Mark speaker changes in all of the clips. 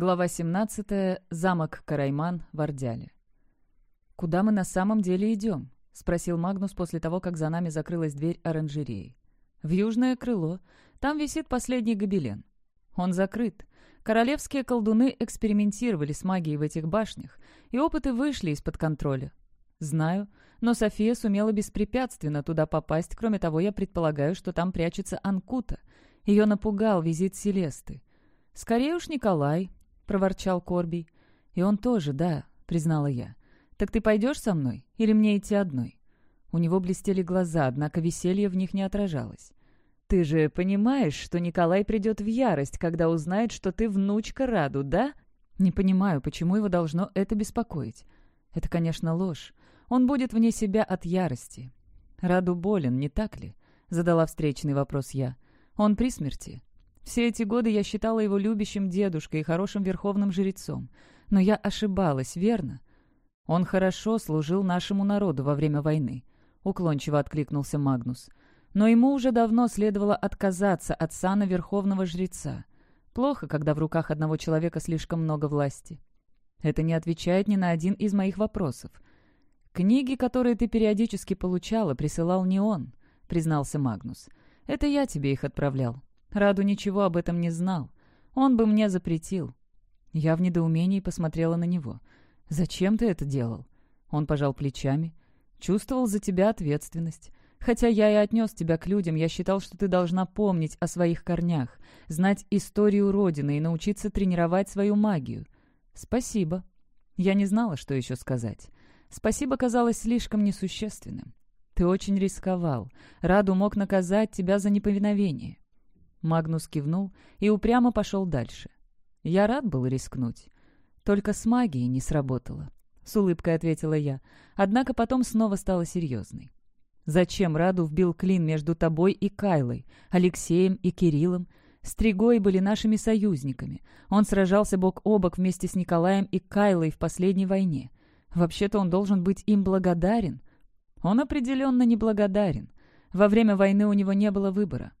Speaker 1: Глава 17. Замок Карайман в Ордяле. «Куда мы на самом деле идем?» — спросил Магнус после того, как за нами закрылась дверь оранжереи. «В южное крыло. Там висит последний гобелен. Он закрыт. Королевские колдуны экспериментировали с магией в этих башнях, и опыты вышли из-под контроля. Знаю, но София сумела беспрепятственно туда попасть. Кроме того, я предполагаю, что там прячется Анкута. Ее напугал визит Селесты. Скорее уж Николай, проворчал Корби. «И он тоже, да», — признала я. «Так ты пойдешь со мной или мне идти одной?» У него блестели глаза, однако веселье в них не отражалось. «Ты же понимаешь, что Николай придет в ярость, когда узнает, что ты внучка Раду, да?» «Не понимаю, почему его должно это беспокоить. Это, конечно, ложь. Он будет вне себя от ярости. Раду болен, не так ли?» — задала встречный вопрос я. «Он при смерти. Все эти годы я считала его любящим дедушкой и хорошим верховным жрецом. Но я ошибалась, верно? Он хорошо служил нашему народу во время войны. Уклончиво откликнулся Магнус. Но ему уже давно следовало отказаться от сана верховного жреца. Плохо, когда в руках одного человека слишком много власти. Это не отвечает ни на один из моих вопросов. «Книги, которые ты периодически получала, присылал не он», — признался Магнус. «Это я тебе их отправлял. Раду ничего об этом не знал. Он бы мне запретил. Я в недоумении посмотрела на него. «Зачем ты это делал?» Он пожал плечами. «Чувствовал за тебя ответственность. Хотя я и отнес тебя к людям, я считал, что ты должна помнить о своих корнях, знать историю Родины и научиться тренировать свою магию. Спасибо». Я не знала, что еще сказать. Спасибо казалось слишком несущественным. Ты очень рисковал. Раду мог наказать тебя за неповиновение. Магнус кивнул и упрямо пошел дальше. Я рад был рискнуть. Только с магией не сработало. С улыбкой ответила я, однако потом снова стала серьезной. Зачем Раду вбил клин между тобой и Кайлой, Алексеем и Кириллом? Стригои были нашими союзниками. Он сражался бок о бок вместе с Николаем и Кайлой в последней войне. Вообще-то он должен быть им благодарен. Он определенно неблагодарен. Во время войны у него не было выбора.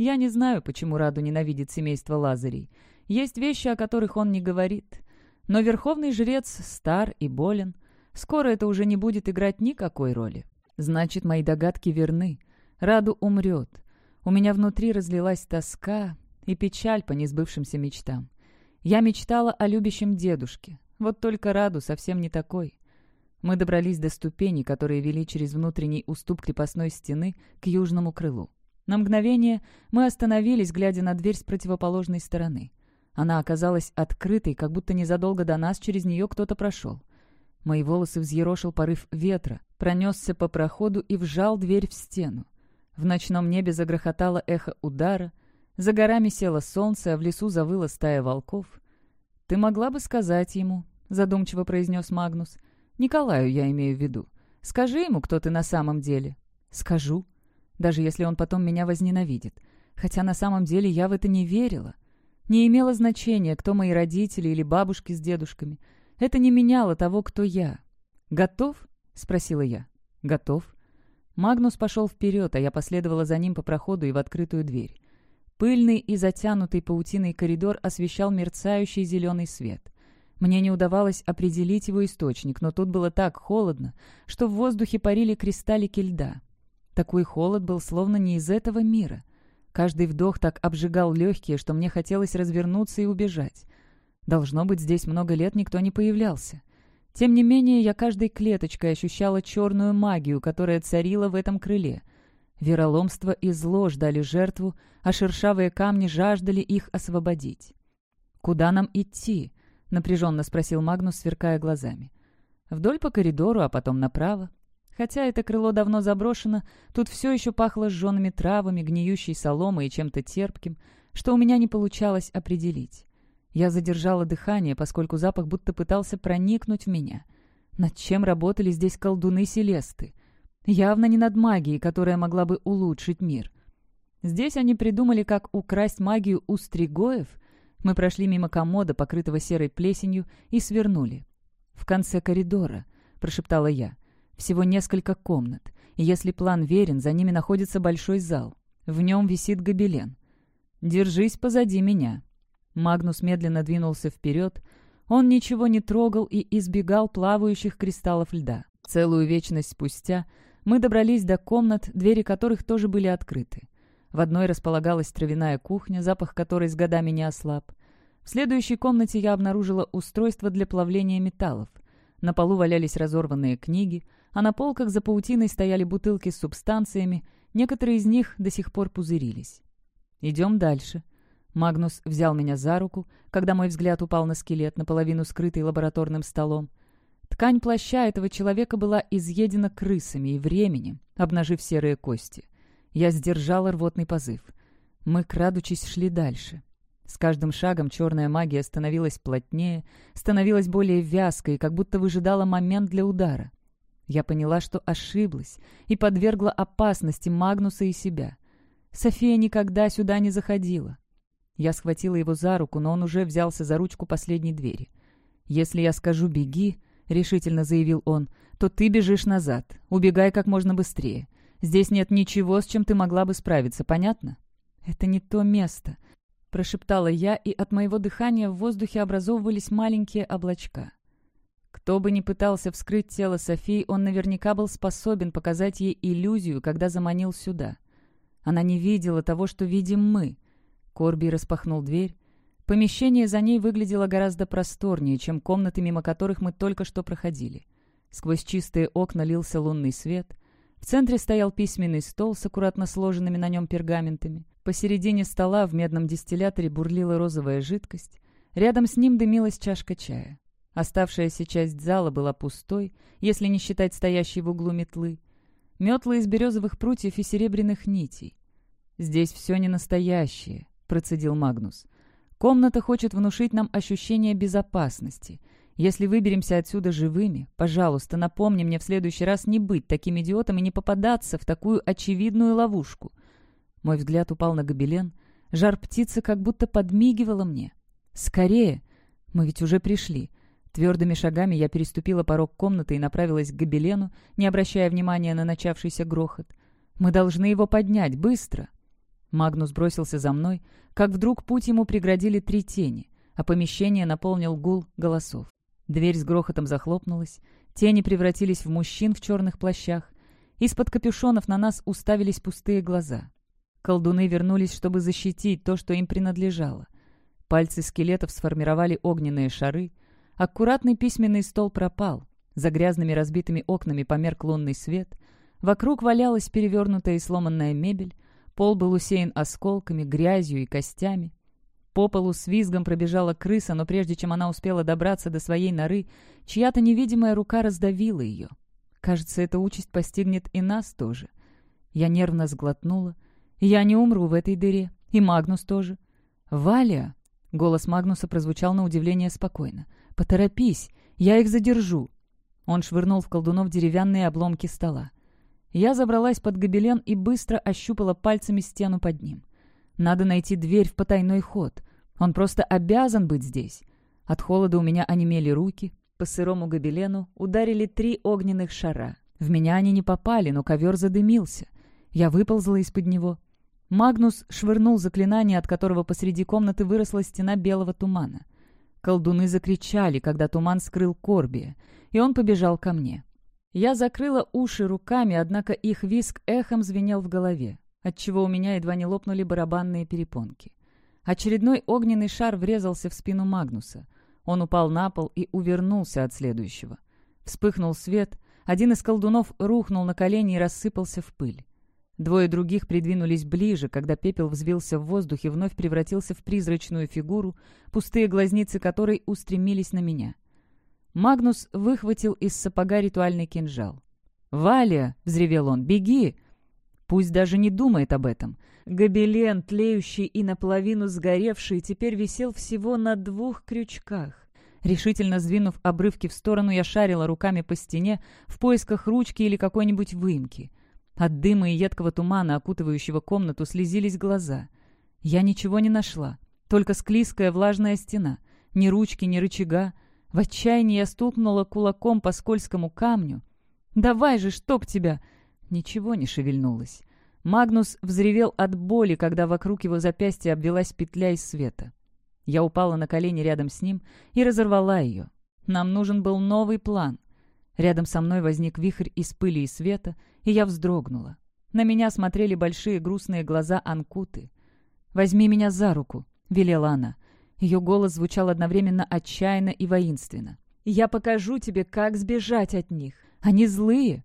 Speaker 1: Я не знаю, почему Раду ненавидит семейство Лазарей. Есть вещи, о которых он не говорит. Но верховный жрец стар и болен. Скоро это уже не будет играть никакой роли. Значит, мои догадки верны. Раду умрет. У меня внутри разлилась тоска и печаль по несбывшимся мечтам. Я мечтала о любящем дедушке. Вот только Раду совсем не такой. Мы добрались до ступеней, которые вели через внутренний уступ крепостной стены к южному крылу. На мгновение мы остановились, глядя на дверь с противоположной стороны. Она оказалась открытой, как будто незадолго до нас через нее кто-то прошел. Мои волосы взъерошил порыв ветра, пронесся по проходу и вжал дверь в стену. В ночном небе загрохотало эхо удара, за горами село солнце, а в лесу завыла стая волков. «Ты могла бы сказать ему», — задумчиво произнес Магнус. «Николаю я имею в виду. Скажи ему, кто ты на самом деле». «Скажу», даже если он потом меня возненавидит. Хотя на самом деле я в это не верила. Не имело значения, кто мои родители или бабушки с дедушками. Это не меняло того, кто я. «Готов?» — спросила я. «Готов». Магнус пошел вперед, а я последовала за ним по проходу и в открытую дверь. Пыльный и затянутый паутиной коридор освещал мерцающий зеленый свет. Мне не удавалось определить его источник, но тут было так холодно, что в воздухе парили кристаллики льда. Такой холод был словно не из этого мира. Каждый вдох так обжигал легкие, что мне хотелось развернуться и убежать. Должно быть, здесь много лет никто не появлялся. Тем не менее, я каждой клеточкой ощущала черную магию, которая царила в этом крыле. Вероломство и зло ждали жертву, а шершавые камни жаждали их освободить. «Куда нам идти?» — напряженно спросил Магнус, сверкая глазами. «Вдоль по коридору, а потом направо. Хотя это крыло давно заброшено, тут все еще пахло сжженными травами, гниющей соломой и чем-то терпким, что у меня не получалось определить. Я задержала дыхание, поскольку запах будто пытался проникнуть в меня. Над чем работали здесь колдуны Селесты? Явно не над магией, которая могла бы улучшить мир. Здесь они придумали, как украсть магию у стригоев. Мы прошли мимо комода, покрытого серой плесенью, и свернули. «В конце коридора», — прошептала я. Всего несколько комнат, и если план верен, за ними находится большой зал. В нем висит гобелен. «Держись позади меня». Магнус медленно двинулся вперед. Он ничего не трогал и избегал плавающих кристаллов льда. Целую вечность спустя мы добрались до комнат, двери которых тоже были открыты. В одной располагалась травяная кухня, запах которой с годами не ослаб. В следующей комнате я обнаружила устройство для плавления металлов. На полу валялись разорванные книги, а на полках за паутиной стояли бутылки с субстанциями, некоторые из них до сих пор пузырились. «Идем дальше». Магнус взял меня за руку, когда мой взгляд упал на скелет, наполовину скрытый лабораторным столом. Ткань плаща этого человека была изъедена крысами и временем, обнажив серые кости. Я сдержала рвотный позыв. Мы, крадучись, шли дальше. С каждым шагом черная магия становилась плотнее, становилась более вязкой, как будто выжидала момент для удара. Я поняла, что ошиблась и подвергла опасности Магнуса и себя. София никогда сюда не заходила. Я схватила его за руку, но он уже взялся за ручку последней двери. «Если я скажу «беги», — решительно заявил он, — то ты бежишь назад. Убегай как можно быстрее. Здесь нет ничего, с чем ты могла бы справиться, понятно?» «Это не то место», — прошептала я, и от моего дыхания в воздухе образовывались маленькие облачка. Кто бы ни пытался вскрыть тело Софии, он наверняка был способен показать ей иллюзию, когда заманил сюда. Она не видела того, что видим мы. Корби распахнул дверь. Помещение за ней выглядело гораздо просторнее, чем комнаты, мимо которых мы только что проходили. Сквозь чистые окна лился лунный свет. В центре стоял письменный стол с аккуратно сложенными на нем пергаментами. Посередине стола в медном дистилляторе бурлила розовая жидкость. Рядом с ним дымилась чашка чая. Оставшаяся часть зала была пустой, если не считать стоящей в углу метлы. Метлы из березовых прутьев и серебряных нитей. «Здесь все не настоящее», — процедил Магнус. «Комната хочет внушить нам ощущение безопасности. Если выберемся отсюда живыми, пожалуйста, напомни мне в следующий раз не быть таким идиотом и не попадаться в такую очевидную ловушку. Мой взгляд упал на гобелен. Жар птицы как будто подмигивала мне. «Скорее! Мы ведь уже пришли!» Твердыми шагами я переступила порог комнаты и направилась к гобелену, не обращая внимания на начавшийся грохот. «Мы должны его поднять! Быстро!» Магнус бросился за мной, как вдруг путь ему преградили три тени, а помещение наполнил гул голосов. Дверь с грохотом захлопнулась, тени превратились в мужчин в черных плащах. Из-под капюшонов на нас уставились пустые глаза. Колдуны вернулись, чтобы защитить то, что им принадлежало. Пальцы скелетов сформировали огненные шары. Аккуратный письменный стол пропал. За грязными разбитыми окнами померк лунный свет. Вокруг валялась перевернутая и сломанная мебель. Пол был усеян осколками, грязью и костями. По полу с визгом пробежала крыса, но прежде чем она успела добраться до своей норы, чья-то невидимая рука раздавила ее. Кажется, эта участь постигнет и нас тоже. Я нервно сглотнула — я не умру в этой дыре. И Магнус тоже. «Валя!» — голос Магнуса прозвучал на удивление спокойно. «Поторопись! Я их задержу!» Он швырнул в колдунов деревянные обломки стола. Я забралась под гобелен и быстро ощупала пальцами стену под ним. Надо найти дверь в потайной ход. Он просто обязан быть здесь. От холода у меня онемели руки. По сырому гобелену ударили три огненных шара. В меня они не попали, но ковер задымился. Я выползла из-под него. Магнус швырнул заклинание, от которого посреди комнаты выросла стена белого тумана. Колдуны закричали, когда туман скрыл Корбия, и он побежал ко мне. Я закрыла уши руками, однако их виск эхом звенел в голове, отчего у меня едва не лопнули барабанные перепонки. Очередной огненный шар врезался в спину Магнуса. Он упал на пол и увернулся от следующего. Вспыхнул свет, один из колдунов рухнул на колени и рассыпался в пыль. Двое других придвинулись ближе, когда пепел взвился в воздух и вновь превратился в призрачную фигуру, пустые глазницы которой устремились на меня. Магнус выхватил из сапога ритуальный кинжал. «Валя!» — взревел он. «Беги!» Пусть даже не думает об этом. Гобелен, тлеющий и наполовину сгоревший, теперь висел всего на двух крючках. Решительно сдвинув обрывки в сторону, я шарила руками по стене в поисках ручки или какой-нибудь выемки. От дыма и едкого тумана, окутывающего комнату, слезились глаза. Я ничего не нашла. Только склизкая влажная стена. Ни ручки, ни рычага. В отчаянии я стукнула кулаком по скользкому камню. «Давай же, чтоб тебя!» Ничего не шевельнулось. Магнус взревел от боли, когда вокруг его запястья обвелась петля из света. Я упала на колени рядом с ним и разорвала ее. Нам нужен был новый план. Рядом со мной возник вихрь из пыли и света, и я вздрогнула. На меня смотрели большие грустные глаза Анкуты. «Возьми меня за руку», — велела она. Ее голос звучал одновременно отчаянно и воинственно. «Я покажу тебе, как сбежать от них. Они злые».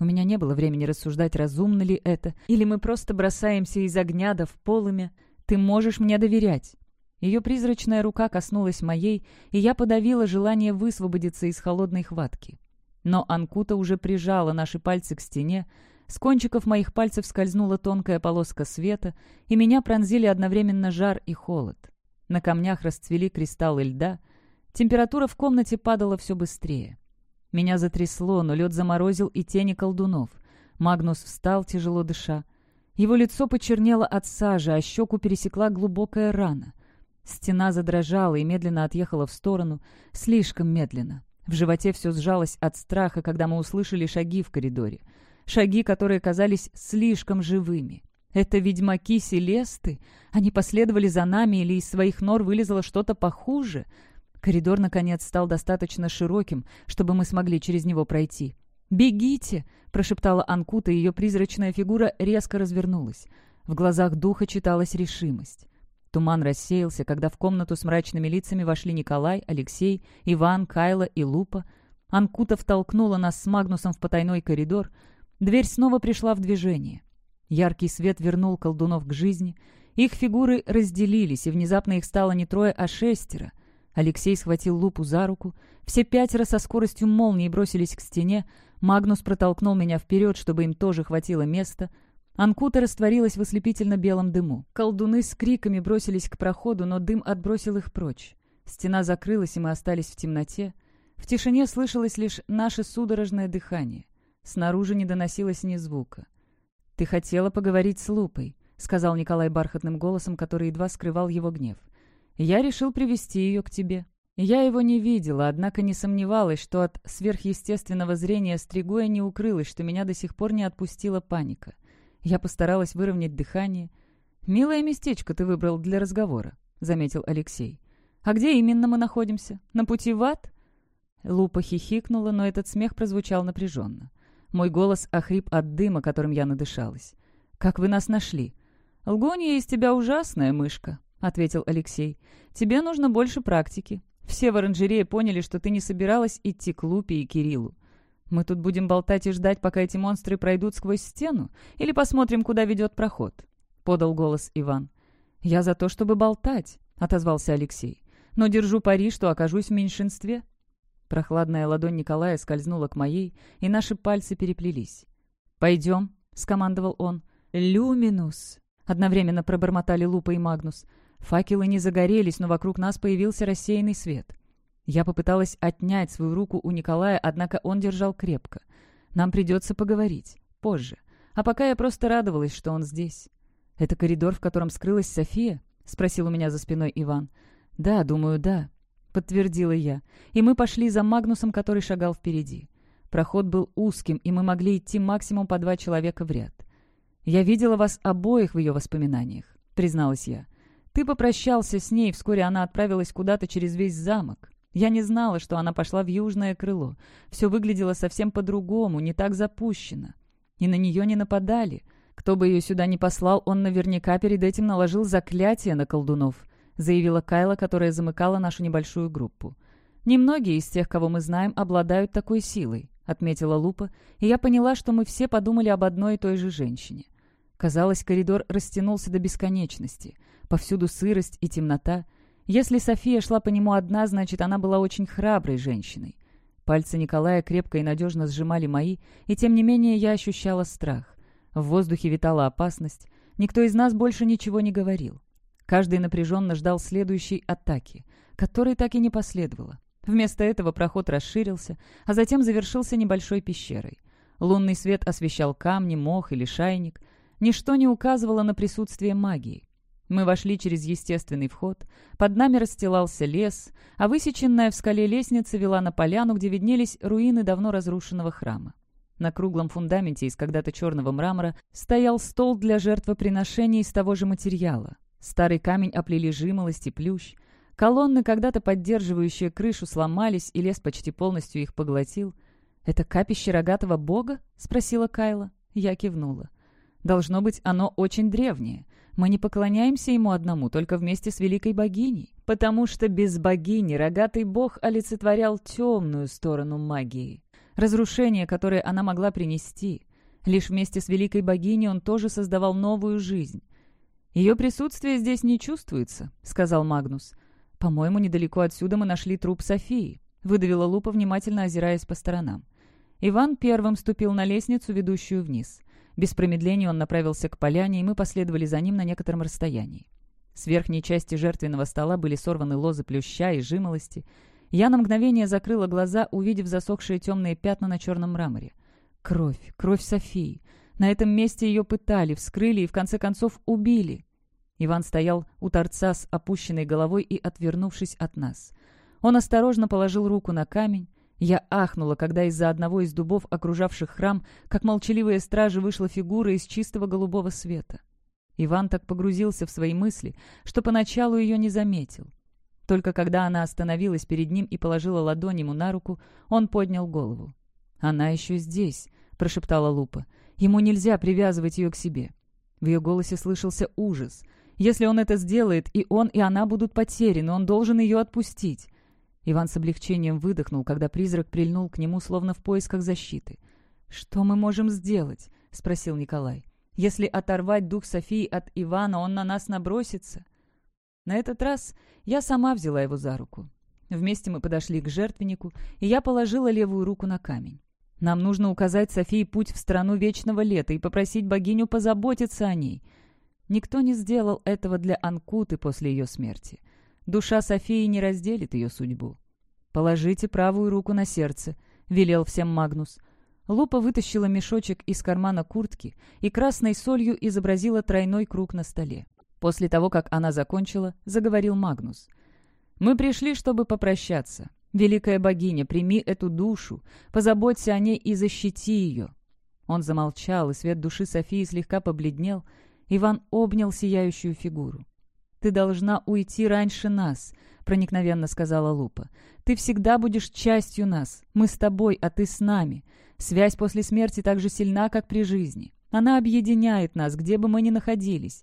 Speaker 1: У меня не было времени рассуждать, разумно ли это, или мы просто бросаемся из огня до в полымя. Ты можешь мне доверять. Ее призрачная рука коснулась моей, и я подавила желание высвободиться из холодной хватки. Но Анкута уже прижала наши пальцы к стене, с кончиков моих пальцев скользнула тонкая полоска света, и меня пронзили одновременно жар и холод. На камнях расцвели кристаллы льда. Температура в комнате падала все быстрее. Меня затрясло, но лед заморозил и тени колдунов. Магнус встал, тяжело дыша. Его лицо почернело от сажи, а щеку пересекла глубокая рана. Стена задрожала и медленно отъехала в сторону, слишком медленно. В животе все сжалось от страха, когда мы услышали шаги в коридоре. Шаги, которые казались слишком живыми. Это ведьмаки Селесты? Они последовали за нами или из своих нор вылезло что-то похуже? Коридор, наконец, стал достаточно широким, чтобы мы смогли через него пройти. «Бегите!» — прошептала Анкута, и ее призрачная фигура резко развернулась. В глазах духа читалась решимость. Туман рассеялся, когда в комнату с мрачными лицами вошли Николай, Алексей, Иван, Кайла и Лупа. Анкута втолкнула нас с Магнусом в потайной коридор. Дверь снова пришла в движение. Яркий свет вернул колдунов к жизни. Их фигуры разделились, и внезапно их стало не трое, а шестеро. Алексей схватил лупу за руку. Все пятеро со скоростью молнии бросились к стене. Магнус протолкнул меня вперед, чтобы им тоже хватило места. Анкута растворилась в ослепительно-белом дыму. Колдуны с криками бросились к проходу, но дым отбросил их прочь. Стена закрылась, и мы остались в темноте. В тишине слышалось лишь наше судорожное дыхание. Снаружи не доносилось ни звука. «Ты хотела поговорить с Лупой», — сказал Николай бархатным голосом, который едва скрывал его гнев. «Я решил привести ее к тебе. Я его не видела, однако не сомневалась, что от сверхъестественного зрения Стригоя не укрылось, что меня до сих пор не отпустила паника. Я постаралась выровнять дыхание. «Милое местечко ты выбрал для разговора», — заметил Алексей. «А где именно мы находимся? На пути в ад?» Лупа хихикнула, но этот смех прозвучал напряженно. Мой голос охрип от дыма, которым я надышалась. «Как вы нас нашли?» «Лгунья из тебя ужасная мышка», — ответил Алексей. «Тебе нужно больше практики. Все в оранжерее поняли, что ты не собиралась идти к Лупе и Кириллу. Мы тут будем болтать и ждать, пока эти монстры пройдут сквозь стену? Или посмотрим, куда ведет проход?» — подал голос Иван. «Я за то, чтобы болтать», — отозвался Алексей. «Но держу пари, что окажусь в меньшинстве». Прохладная ладонь Николая скользнула к моей, и наши пальцы переплелись. «Пойдем», — скомандовал он. «Люминус!» — одновременно пробормотали Лупа и Магнус. Факелы не загорелись, но вокруг нас появился рассеянный свет. Я попыталась отнять свою руку у Николая, однако он держал крепко. «Нам придется поговорить. Позже. А пока я просто радовалась, что он здесь». «Это коридор, в котором скрылась София?» — спросил у меня за спиной Иван. «Да, думаю, да подтвердила я, и мы пошли за Магнусом, который шагал впереди. Проход был узким, и мы могли идти максимум по два человека в ряд. «Я видела вас обоих в ее воспоминаниях», — призналась я. «Ты попрощался с ней, вскоре она отправилась куда-то через весь замок. Я не знала, что она пошла в южное крыло. Все выглядело совсем по-другому, не так запущено. И на нее не нападали. Кто бы ее сюда не послал, он наверняка перед этим наложил заклятие на колдунов. — заявила Кайла, которая замыкала нашу небольшую группу. «Немногие из тех, кого мы знаем, обладают такой силой», — отметила Лупа, и я поняла, что мы все подумали об одной и той же женщине. Казалось, коридор растянулся до бесконечности. Повсюду сырость и темнота. Если София шла по нему одна, значит, она была очень храброй женщиной. Пальцы Николая крепко и надежно сжимали мои, и тем не менее я ощущала страх. В воздухе витала опасность. Никто из нас больше ничего не говорил. Каждый напряженно ждал следующей атаки, которой так и не последовало. Вместо этого проход расширился, а затем завершился небольшой пещерой. Лунный свет освещал камни, мох или шайник. Ничто не указывало на присутствие магии. Мы вошли через естественный вход, под нами расстилался лес, а высеченная в скале лестница вела на поляну, где виднелись руины давно разрушенного храма. На круглом фундаменте из когда-то черного мрамора стоял стол для жертвоприношений из того же материала. Старый камень оплели жимолость и плющ. Колонны, когда-то поддерживающие крышу, сломались, и лес почти полностью их поглотил. «Это капище рогатого бога?» — спросила Кайла. Я кивнула. «Должно быть, оно очень древнее. Мы не поклоняемся ему одному, только вместе с великой богиней, потому что без богини рогатый бог олицетворял темную сторону магии, разрушение, которое она могла принести. Лишь вместе с великой богиней он тоже создавал новую жизнь. «Ее присутствие здесь не чувствуется», — сказал Магнус. «По-моему, недалеко отсюда мы нашли труп Софии», — выдавила Лупа, внимательно озираясь по сторонам. Иван первым ступил на лестницу, ведущую вниз. Без промедления он направился к поляне, и мы последовали за ним на некотором расстоянии. С верхней части жертвенного стола были сорваны лозы плюща и жимолости. Я на мгновение закрыла глаза, увидев засохшие темные пятна на черном мраморе. Кровь, кровь Софии. На этом месте ее пытали, вскрыли и в конце концов убили. Иван стоял у торца с опущенной головой и отвернувшись от нас. Он осторожно положил руку на камень. Я ахнула, когда из-за одного из дубов, окружавших храм, как молчаливые стражи, вышла фигура из чистого голубого света. Иван так погрузился в свои мысли, что поначалу ее не заметил. Только когда она остановилась перед ним и положила ладонь ему на руку, он поднял голову. «Она еще здесь», — прошептала Лупа. «Ему нельзя привязывать ее к себе». В ее голосе слышался ужас. «Если он это сделает, и он, и она будут потеряны, он должен ее отпустить». Иван с облегчением выдохнул, когда призрак прильнул к нему, словно в поисках защиты. «Что мы можем сделать?» — спросил Николай. «Если оторвать дух Софии от Ивана, он на нас набросится». На этот раз я сама взяла его за руку. Вместе мы подошли к жертвеннику, и я положила левую руку на камень. Нам нужно указать Софии путь в страну вечного лета и попросить богиню позаботиться о ней. Никто не сделал этого для Анкуты после ее смерти. Душа Софии не разделит ее судьбу. «Положите правую руку на сердце», — велел всем Магнус. Лупа вытащила мешочек из кармана куртки и красной солью изобразила тройной круг на столе. После того, как она закончила, заговорил Магнус. «Мы пришли, чтобы попрощаться. Великая богиня, прими эту душу, позаботься о ней и защити ее». Он замолчал, и свет души Софии слегка побледнел. Иван обнял сияющую фигуру. «Ты должна уйти раньше нас», — проникновенно сказала Лупа. «Ты всегда будешь частью нас. Мы с тобой, а ты с нами. Связь после смерти так же сильна, как при жизни. Она объединяет нас, где бы мы ни находились».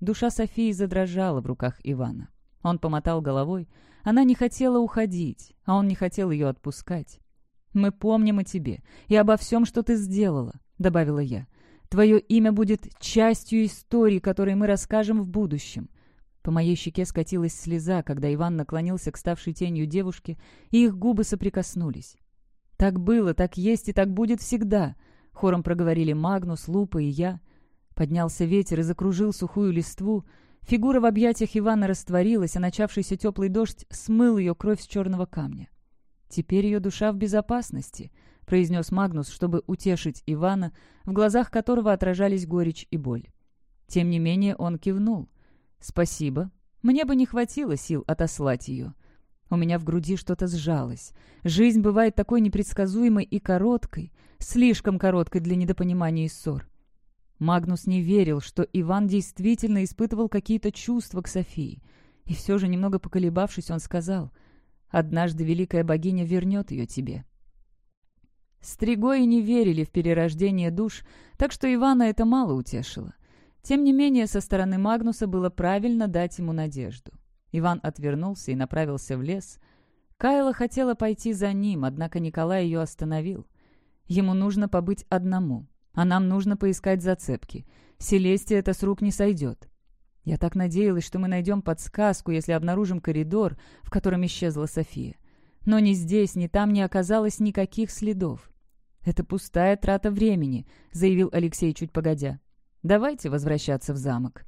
Speaker 1: Душа Софии задрожала в руках Ивана. Он помотал головой. Она не хотела уходить, а он не хотел ее отпускать. «Мы помним о тебе и обо всем, что ты сделала», — добавила я. «Твое имя будет частью истории, которой мы расскажем в будущем». По моей щеке скатилась слеза, когда Иван наклонился к ставшей тенью девушке, и их губы соприкоснулись. «Так было, так есть и так будет всегда», — хором проговорили Магнус, Лупа и я. Поднялся ветер и закружил сухую листву, Фигура в объятиях Ивана растворилась, а начавшийся теплый дождь смыл ее кровь с черного камня. «Теперь ее душа в безопасности», — произнес Магнус, чтобы утешить Ивана, в глазах которого отражались горечь и боль. Тем не менее он кивнул. «Спасибо. Мне бы не хватило сил отослать ее». У меня в груди что-то сжалось. Жизнь бывает такой непредсказуемой и короткой, слишком короткой для недопонимания и ссор. Магнус не верил, что Иван действительно испытывал какие-то чувства к Софии. И все же, немного поколебавшись, он сказал, «Однажды великая богиня вернет ее тебе». Стригои не верили в перерождение душ, так что Ивана это мало утешило. Тем не менее, со стороны Магнуса было правильно дать ему надежду. Иван отвернулся и направился в лес. Кайла хотела пойти за ним, однако Николай ее остановил. Ему нужно побыть одному. А нам нужно поискать зацепки. Селестия это с рук не сойдет. Я так надеялась, что мы найдем подсказку, если обнаружим коридор, в котором исчезла София. Но ни здесь, ни там не оказалось никаких следов. «Это пустая трата времени», — заявил Алексей чуть погодя. «Давайте возвращаться в замок».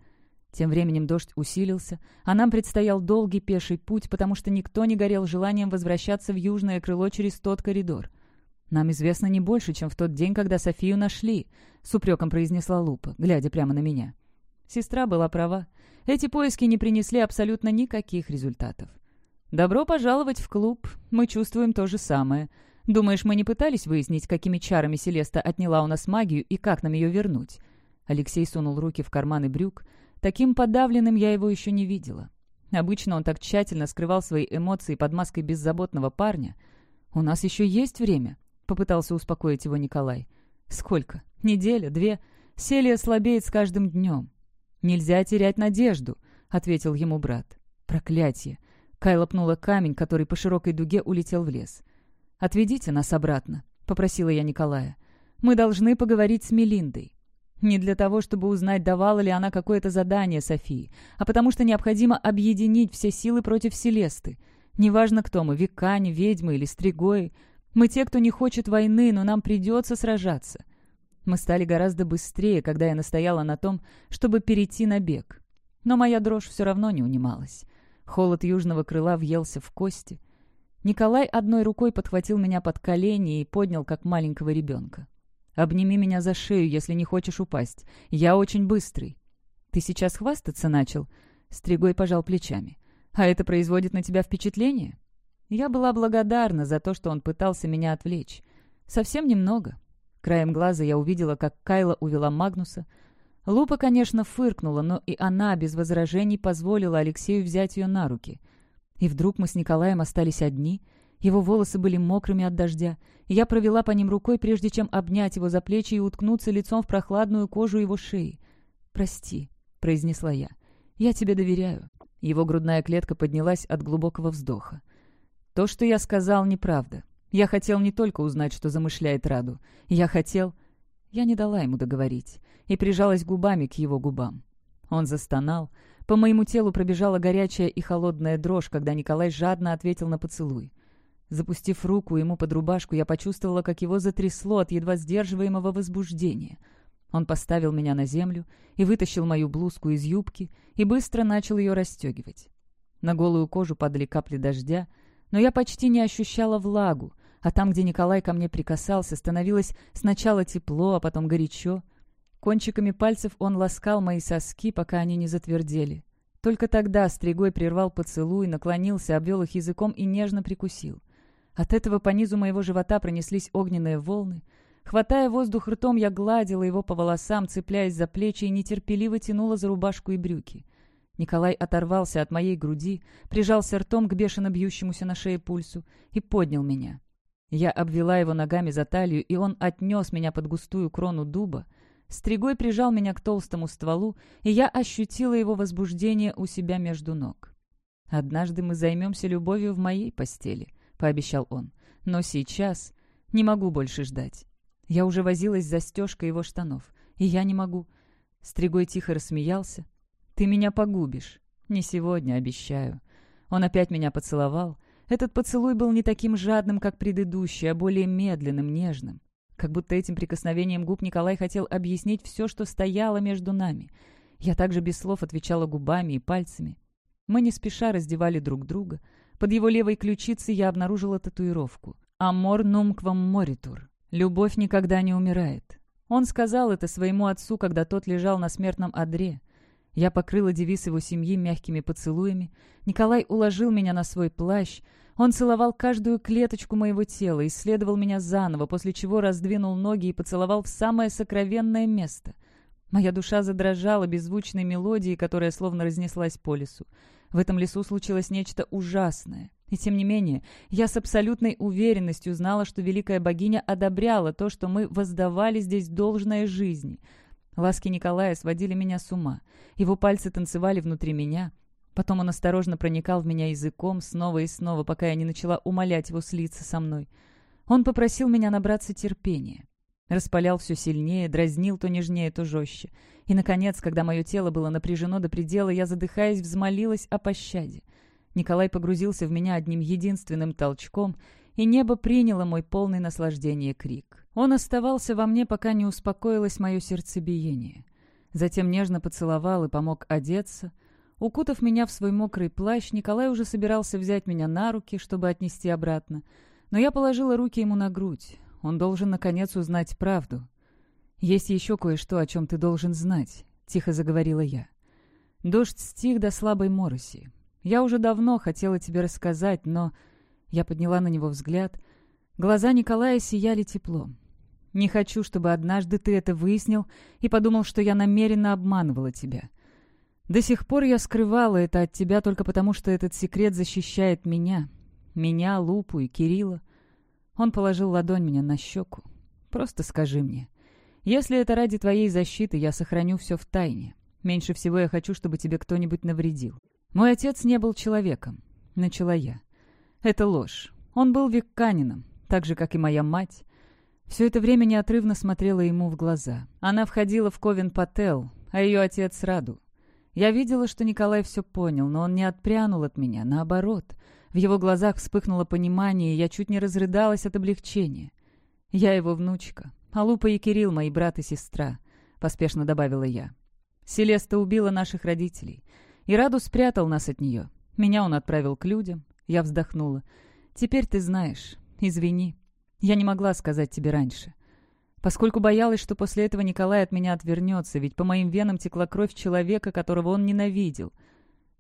Speaker 1: Тем временем дождь усилился, а нам предстоял долгий пеший путь, потому что никто не горел желанием возвращаться в южное крыло через тот коридор. «Нам известно не больше, чем в тот день, когда Софию нашли», — с упреком произнесла Лупа, глядя прямо на меня. Сестра была права. Эти поиски не принесли абсолютно никаких результатов. «Добро пожаловать в клуб. Мы чувствуем то же самое. Думаешь, мы не пытались выяснить, какими чарами Селеста отняла у нас магию и как нам ее вернуть?» Алексей сунул руки в карманы брюк. Таким подавленным я его еще не видела. Обычно он так тщательно скрывал свои эмоции под маской беззаботного парня. «У нас еще есть время», — попытался успокоить его Николай. «Сколько? Неделя? Две? Селия слабеет с каждым днем». «Нельзя терять надежду», — ответил ему брат. «Проклятие!» Кайла пнула камень, который по широкой дуге улетел в лес. «Отведите нас обратно», — попросила я Николая. «Мы должны поговорить с Мелиндой. Не для того, чтобы узнать, давала ли она какое-то задание Софии, а потому что необходимо объединить все силы против Селесты. Неважно, кто мы, векане, ведьмы или стригои. Мы те, кто не хочет войны, но нам придется сражаться. Мы стали гораздо быстрее, когда я настояла на том, чтобы перейти на бег. Но моя дрожь все равно не унималась. Холод южного крыла въелся в кости. Николай одной рукой подхватил меня под колени и поднял, как маленького ребенка. Обними меня за шею, если не хочешь упасть. Я очень быстрый». «Ты сейчас хвастаться начал?» Стригой пожал плечами. «А это производит на тебя впечатление?» Я была благодарна за то, что он пытался меня отвлечь. Совсем немного. Краем глаза я увидела, как Кайла увела Магнуса. Лупа, конечно, фыркнула, но и она без возражений позволила Алексею взять ее на руки. И вдруг мы с Николаем остались одни — его волосы были мокрыми от дождя, я провела по ним рукой, прежде чем обнять его за плечи и уткнуться лицом в прохладную кожу его шеи. «Прости», — произнесла я. «Я тебе доверяю». Его грудная клетка поднялась от глубокого вздоха. «То, что я сказал, неправда. Я хотел не только узнать, что замышляет Раду. Я хотел...» Я не дала ему договорить и прижалась губами к его губам. Он застонал. По моему телу пробежала горячая и холодная дрожь, когда Николай жадно ответил на поцелуй. Запустив руку ему под рубашку, я почувствовала, как его затрясло от едва сдерживаемого возбуждения. Он поставил меня на землю и вытащил мою блузку из юбки и быстро начал ее расстегивать. На голую кожу падали капли дождя, но я почти не ощущала влагу, а там, где Николай ко мне прикасался, становилось сначала тепло, а потом горячо. Кончиками пальцев он ласкал мои соски, пока они не затвердели. Только тогда Стригой прервал поцелуй, наклонился, обвел их языком и нежно прикусил. От этого по низу моего живота пронеслись огненные волны. Хватая воздух ртом, я гладила его по волосам, цепляясь за плечи и нетерпеливо тянула за рубашку и брюки. Николай оторвался от моей груди, прижался ртом к бешено бьющемуся на шее пульсу и поднял меня. Я обвела его ногами за талию, и он отнес меня под густую крону дуба. Стригой прижал меня к толстому стволу, и я ощутила его возбуждение у себя между ног. «Однажды мы займемся любовью в моей постели», — пообещал он. «Но сейчас не могу больше ждать. Я уже возилась с застежкой его штанов, и я не могу». Стригой тихо рассмеялся. «Ты меня погубишь. Не сегодня, обещаю». Он опять меня поцеловал. Этот поцелуй был не таким жадным, как предыдущий, а более медленным, нежным. Как будто этим прикосновением губ Николай хотел объяснить все, что стояло между нами. Я также без слов отвечала губами и пальцами. Мы не спеша раздевали друг друга. Под его левой ключицей я обнаружила татуировку. «Амор нумквам моритур». «Любовь никогда не умирает». Он сказал это своему отцу, когда тот лежал на смертном одре. Я покрыла девиз его семьи мягкими поцелуями. Николай уложил меня на свой плащ. Он целовал каждую клеточку моего тела, исследовал меня заново, после чего раздвинул ноги и поцеловал в самое сокровенное место. Моя душа задрожала беззвучной мелодией, которая словно разнеслась по лесу. В этом лесу случилось нечто ужасное. И тем не менее, я с абсолютной уверенностью знала, что великая богиня одобряла то, что мы воздавали здесь должное жизни. Ласки Николая сводили меня с ума. Его пальцы танцевали внутри меня. Потом он осторожно проникал в меня языком снова и снова, пока я не начала умолять его слиться со мной. Он попросил меня набраться терпения. Распалял все сильнее, дразнил то нежнее, то жестче. И, наконец, когда мое тело было напряжено до предела, я, задыхаясь, взмолилась о пощаде. Николай погрузился в меня одним единственным толчком, и небо приняло мой полный наслаждение крик. Он оставался во мне, пока не успокоилось мое сердцебиение. Затем нежно поцеловал и помог одеться. Укутав меня в свой мокрый плащ, Николай уже собирался взять меня на руки, чтобы отнести обратно. Но я положила руки ему на грудь. Он должен, наконец, узнать правду. «Есть еще кое-что, о чем ты должен знать», — тихо заговорила я. Дождь стих до слабой мороси. Я уже давно хотела тебе рассказать, но... Я подняла на него взгляд. Глаза Николая сияли теплом. Не хочу, чтобы однажды ты это выяснил и подумал, что я намеренно обманывала тебя. До сих пор я скрывала это от тебя только потому, что этот секрет защищает меня. Меня, Лупу и Кирилла. Он положил ладонь мне на щеку. Просто скажи мне. Если это ради твоей защиты, я сохраню все в тайне. Меньше всего я хочу, чтобы тебе кто-нибудь навредил. Мой отец не был человеком. Начала я. Это ложь. Он был векканином, так же, как и моя мать. Все это время неотрывно смотрела ему в глаза. Она входила в Ковен Пател, а ее отец Раду. Я видела, что Николай все понял, но он не отпрянул от меня, наоборот. В его глазах вспыхнуло понимание, и я чуть не разрыдалась от облегчения. «Я его внучка, а Лупа и Кирилл мои брат и сестра», — поспешно добавила я. «Селеста убила наших родителей, и Раду спрятал нас от нее. Меня он отправил к людям». Я вздохнула. «Теперь ты знаешь. Извини. Я не могла сказать тебе раньше поскольку боялась, что после этого Николай от меня отвернется, ведь по моим венам текла кровь человека, которого он ненавидел.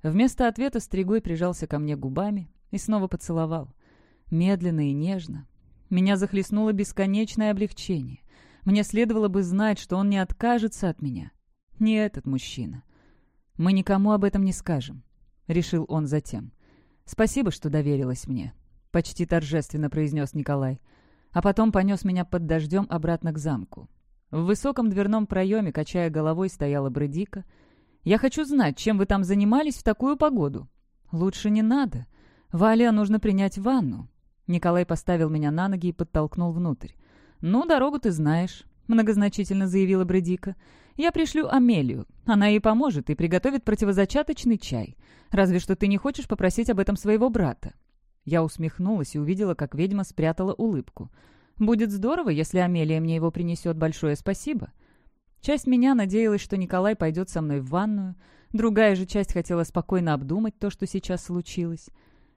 Speaker 1: Вместо ответа Стригой прижался ко мне губами и снова поцеловал. Медленно и нежно. Меня захлестнуло бесконечное облегчение. Мне следовало бы знать, что он не откажется от меня. Не этот мужчина. «Мы никому об этом не скажем», — решил он затем. «Спасибо, что доверилась мне», — почти торжественно произнес Николай а потом понес меня под дождем обратно к замку. В высоком дверном проеме, качая головой, стояла Бредика. «Я хочу знать, чем вы там занимались в такую погоду?» «Лучше не надо. Валя, нужно принять ванну». Николай поставил меня на ноги и подтолкнул внутрь. «Ну, дорогу ты знаешь», — многозначительно заявила Бредика. «Я пришлю Амелию. Она ей поможет и приготовит противозачаточный чай. Разве что ты не хочешь попросить об этом своего брата». Я усмехнулась и увидела, как ведьма спрятала улыбку. «Будет здорово, если Амелия мне его принесет. Большое спасибо». Часть меня надеялась, что Николай пойдет со мной в ванную. Другая же часть хотела спокойно обдумать то, что сейчас случилось.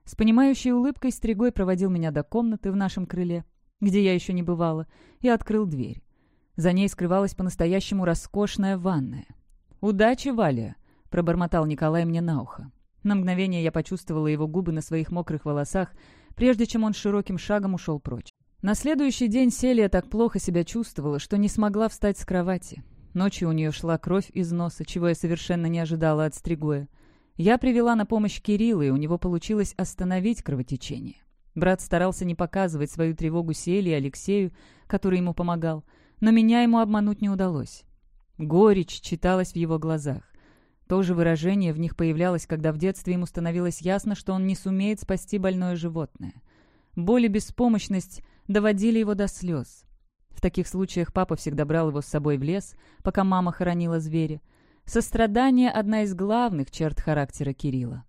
Speaker 1: С понимающей улыбкой Стригой проводил меня до комнаты в нашем крыле, где я еще не бывала, и открыл дверь. За ней скрывалась по-настоящему роскошная ванная. «Удачи, Валя!» — пробормотал Николай мне на ухо. На мгновение я почувствовала его губы на своих мокрых волосах, прежде чем он широким шагом ушел прочь. На следующий день Селия так плохо себя чувствовала, что не смогла встать с кровати. Ночью у нее шла кровь из носа, чего я совершенно не ожидала от Стригоя. Я привела на помощь Кирилла, и у него получилось остановить кровотечение. Брат старался не показывать свою тревогу Селии и Алексею, который ему помогал, но меня ему обмануть не удалось. Горечь читалась в его глазах. То же выражение в них появлялось, когда в детстве ему становилось ясно, что он не сумеет спасти больное животное. Боль и беспомощность доводили его до слез. В таких случаях папа всегда брал его с собой в лес, пока мама хоронила зверя. Сострадание — одна из главных черт характера Кирилла.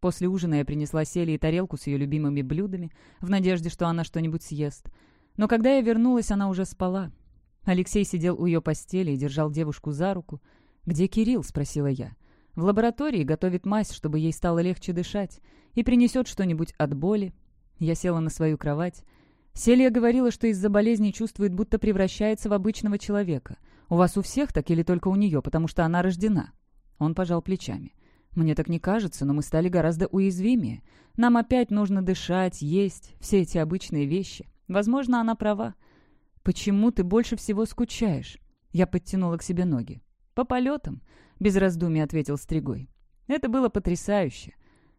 Speaker 1: После ужина я принесла Селе тарелку с ее любимыми блюдами, в надежде, что она что-нибудь съест. Но когда я вернулась, она уже спала. Алексей сидел у ее постели и держал девушку за руку — «Где Кирилл?» — спросила я. «В лаборатории готовит мазь, чтобы ей стало легче дышать, и принесет что-нибудь от боли». Я села на свою кровать. Селия говорила, что из-за болезни чувствует, будто превращается в обычного человека. «У вас у всех так или только у нее, потому что она рождена?» Он пожал плечами. «Мне так не кажется, но мы стали гораздо уязвимее. Нам опять нужно дышать, есть, все эти обычные вещи. Возможно, она права. Почему ты больше всего скучаешь?» Я подтянула к себе ноги. «По полетам», — без раздумий ответил Стригой. «Это было потрясающе.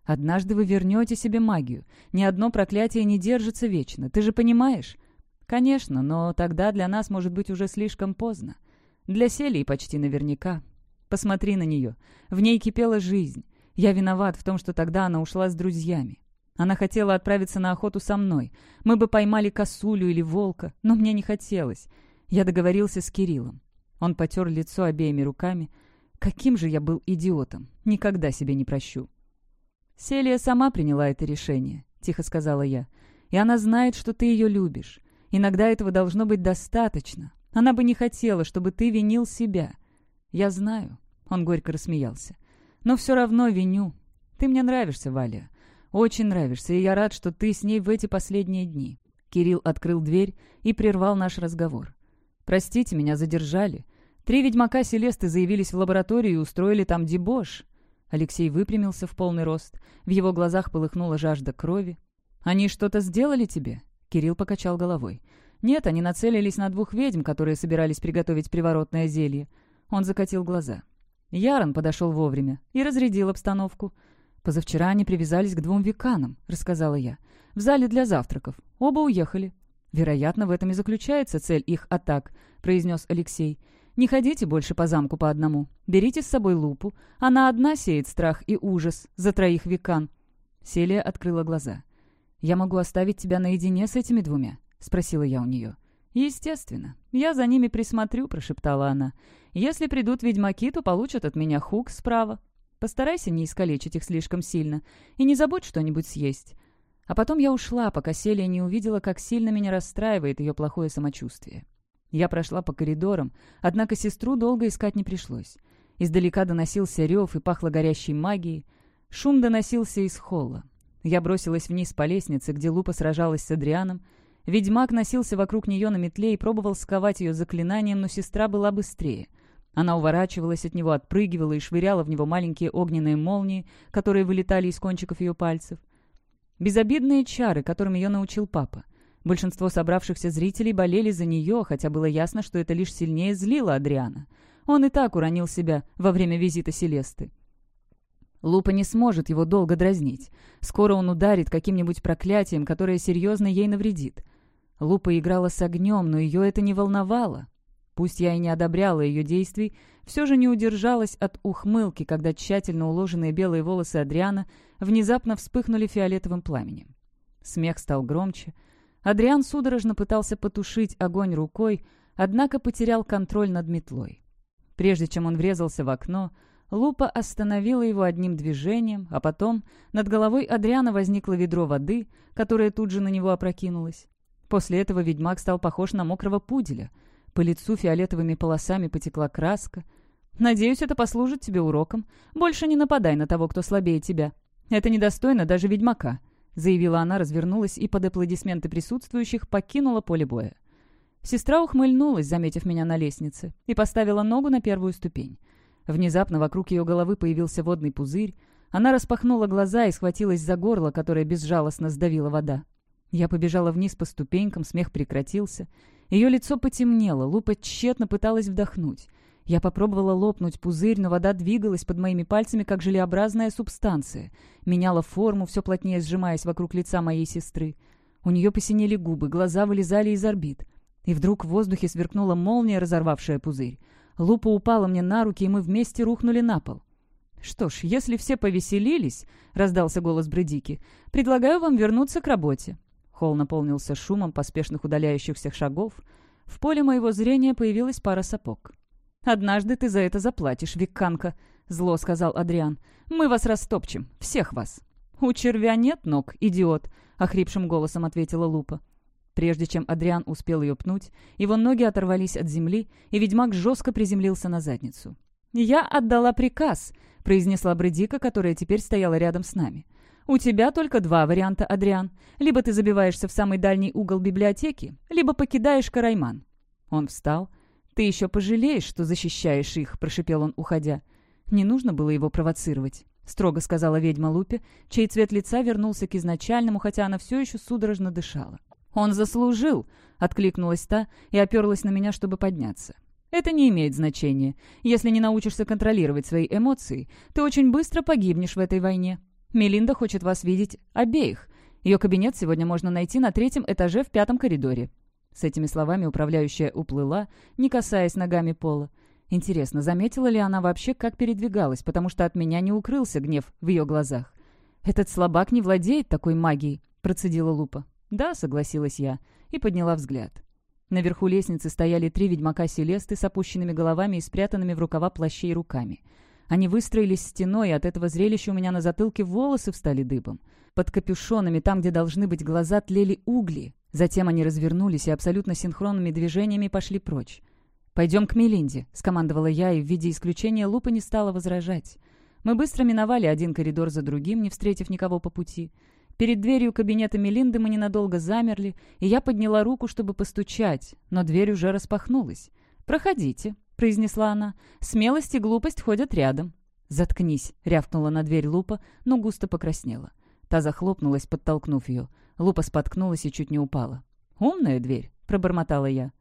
Speaker 1: Однажды вы вернете себе магию. Ни одно проклятие не держится вечно. Ты же понимаешь?» «Конечно, но тогда для нас может быть уже слишком поздно. Для Селии почти наверняка. Посмотри на нее. В ней кипела жизнь. Я виноват в том, что тогда она ушла с друзьями. Она хотела отправиться на охоту со мной. Мы бы поймали косулю или волка, но мне не хотелось. Я договорился с Кириллом. Он потер лицо обеими руками. Каким же я был идиотом. Никогда себе не прощу. «Селия сама приняла это решение», — тихо сказала я. «И она знает, что ты ее любишь. Иногда этого должно быть достаточно. Она бы не хотела, чтобы ты винил себя». «Я знаю», — он горько рассмеялся. «Но все равно виню. Ты мне нравишься, Валя. Очень нравишься, и я рад, что ты с ней в эти последние дни». Кирилл открыл дверь и прервал наш разговор. «Простите, меня задержали. Три ведьмака Селесты заявились в лабораторию и устроили там дебош. Алексей выпрямился в полный рост. В его глазах полыхнула жажда крови. «Они что-то сделали тебе?» Кирилл покачал головой. «Нет, они нацелились на двух ведьм, которые собирались приготовить приворотное зелье». Он закатил глаза. Ярон подошел вовремя и разрядил обстановку. «Позавчера они привязались к двум веканам», — рассказала я. «В зале для завтраков. Оба уехали». «Вероятно, в этом и заключается цель их атак», — произнес Алексей. «Не ходите больше по замку по одному. Берите с собой лупу. Она одна сеет страх и ужас за троих векан». Селия открыла глаза. «Я могу оставить тебя наедине с этими двумя?» — спросила я у нее. «Естественно. Я за ними присмотрю», — прошептала она. «Если придут ведьмаки, то получат от меня хук справа. Постарайся не искалечить их слишком сильно и не забудь что-нибудь съесть». А потом я ушла, пока Селия не увидела, как сильно меня расстраивает ее плохое самочувствие. Я прошла по коридорам, однако сестру долго искать не пришлось. Издалека доносился рев и пахло горящей магией. Шум доносился из холла. Я бросилась вниз по лестнице, где Лупа сражалась с Адрианом, Ведьмак носился вокруг нее на метле и пробовал сковать ее заклинанием, но сестра была быстрее. Она уворачивалась от него, отпрыгивала и швыряла в него маленькие огненные молнии, которые вылетали из кончиков ее пальцев. Безобидные чары, которым ее научил папа. Большинство собравшихся зрителей болели за нее, хотя было ясно, что это лишь сильнее злило Адриана. Он и так уронил себя во время визита Селесты. Лупа не сможет его долго дразнить. Скоро он ударит каким-нибудь проклятием, которое серьезно ей навредит. Лупа играла с огнем, но ее это не волновало. Пусть я и не одобряла ее действий, все же не удержалась от ухмылки, когда тщательно уложенные белые волосы Адриана внезапно вспыхнули фиолетовым пламенем. Смех стал громче. Адриан судорожно пытался потушить огонь рукой, однако потерял контроль над метлой. Прежде чем он врезался в окно, Лупа остановила его одним движением, а потом над головой Адриана возникло ведро воды, которое тут же на него опрокинулось. После этого ведьмак стал похож на мокрого пуделя. По лицу фиолетовыми полосами потекла краска. «Надеюсь, это послужит тебе уроком. Больше не нападай на того, кто слабее тебя. Это недостойно даже ведьмака», — заявила она, развернулась и под аплодисменты присутствующих покинула поле боя. Сестра ухмыльнулась, заметив меня на лестнице, и поставила ногу на первую ступень. Внезапно вокруг ее головы появился водный пузырь. Она распахнула глаза и схватилась за горло, которое безжалостно сдавила вода. Я побежала вниз по ступенькам, смех прекратился. Ее лицо потемнело, Лупа тщетно пыталась вдохнуть. Я попробовала лопнуть пузырь, но вода двигалась под моими пальцами, как желеобразная субстанция. Меняла форму, все плотнее сжимаясь вокруг лица моей сестры. У нее посинели губы, глаза вылезали из орбит. И вдруг в воздухе сверкнула молния, разорвавшая пузырь. Лупа упала мне на руки, и мы вместе рухнули на пол. «Что ж, если все повеселились», — раздался голос Бредики, — «предлагаю вам вернуться к работе. Холл наполнился шумом поспешных удаляющихся шагов. В поле моего зрения появилась пара сапог. «Однажды ты за это заплатишь, Викканка», — зло сказал Адриан. «Мы вас растопчем, всех вас». «У червя нет ног, идиот», — охрипшим голосом ответила Лупа. Прежде чем Адриан успел ее пнуть, его ноги оторвались от земли, и ведьмак жестко приземлился на задницу. «Я отдала приказ», — произнесла Бредика, которая теперь стояла рядом с нами. У тебя только два варианта, Адриан. Либо ты забиваешься в самый дальний угол библиотеки, либо покидаешь Карайман». Он встал. «Ты еще пожалеешь, что защищаешь их», — прошипел он, уходя. Не нужно было его провоцировать. — строго сказала ведьма Лупе, чей цвет лица вернулся к изначальному, хотя она все еще судорожно дышала. «Он заслужил!» — откликнулась та и оперлась на меня, чтобы подняться. «Это не имеет значения. Если не научишься контролировать свои эмоции, ты очень быстро погибнешь в этой войне. Мелинда хочет вас видеть обеих. Ее кабинет сегодня можно найти на третьем этаже в пятом коридоре». С этими словами управляющая уплыла, не касаясь ногами пола. Интересно, заметила ли она вообще, как передвигалась, потому что от меня не укрылся гнев в ее глазах. «Этот слабак не владеет такой магией», — процедила Лупа. «Да», — согласилась я и подняла взгляд. Наверху лестницы стояли три ведьмака Селесты с опущенными головами и спрятанными в рукава плащей руками — они выстроились стеной, и от этого зрелища у меня на затылке волосы встали дыбом. Под капюшонами, там, где должны быть глаза, тлели угли. Затем они развернулись и абсолютно синхронными движениями пошли прочь. «Пойдем к Мелинде», — скомандовала я, и в виде исключения Лупа не стала возражать. Мы быстро миновали один коридор за другим, не встретив никого по пути. Перед дверью кабинета Мелинды мы ненадолго замерли, и я подняла руку, чтобы постучать, но дверь уже распахнулась. «Проходите», — произнесла она. «Смелость и глупость ходят рядом». «Заткнись», — рявкнула на дверь Лупа, но густо покраснела. Та захлопнулась, подтолкнув ее. Лупа споткнулась и чуть не упала. «Умная дверь», — пробормотала я.